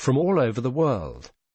from all over the world.